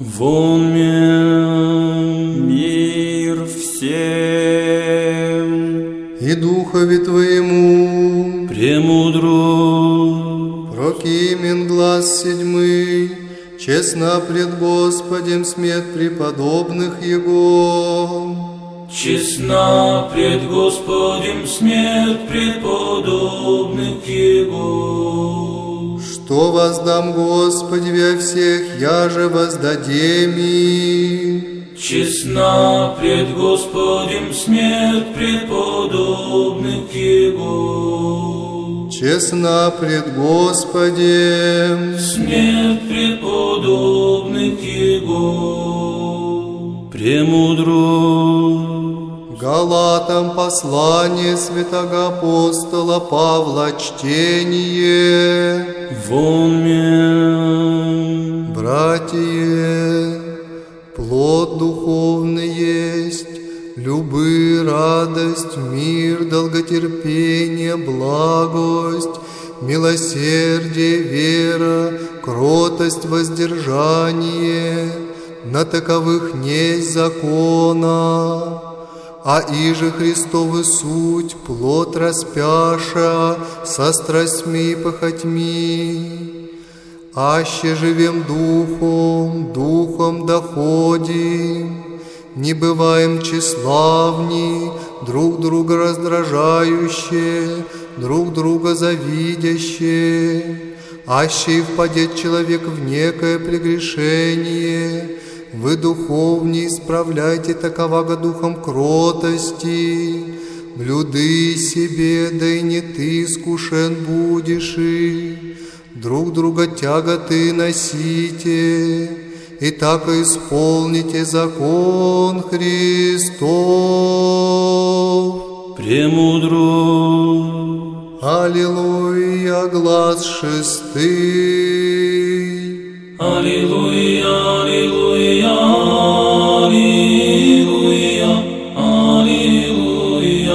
Вон мир всем и Духове Твоему, премудро. прокимен глаз седьмый, честно пред Господем смет преподобных Его. Честна пред Господем смерть преподобных Его. Что воздам Господи во всех, я же воздадеми. Честна пред Господем смерть преподобных Его. Честна пред Господем, Смерть преподобных Его. Премудро. Галатам послание святого апостола Павла чтение. Вон мир. Братья, плод духовный есть, любы, радость, мир, долготерпение, благость, милосердие, вера, кротость, воздержание. На таковых несть закона. А иже Христовы суть, плод распяша, со страстьми и похотьми. Аще живем духом, духом доходим, не бываем тщеславни, друг друга раздражающие, друг друга завидящие. Аще и впадет человек в некое прегрешение, вы духовнее исправляйте таковаго духом кротости, блюды себе, да и не ты искушен будешь и друг друга тяготы носите, и так исполните закон Христов. Премудро. Аллилуйя, глаз шестый. Аллилуйя, аллилуйя, аллилуйя, аллилуйя,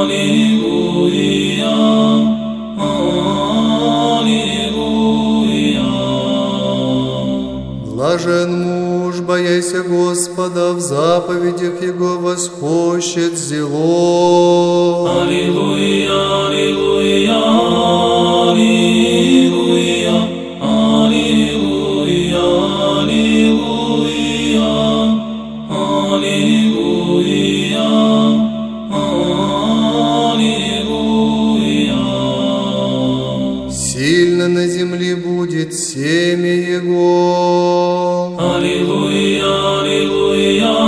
аллилуйя, аллилуйя. Блажен муж, бояся Господа, в заповедях Его восхощет зело. Аллилуйя, аллилуйя, аллилуйя, Сильно на земле будет семя Его. Аллилуйя, аллилуйя, аллилуйя,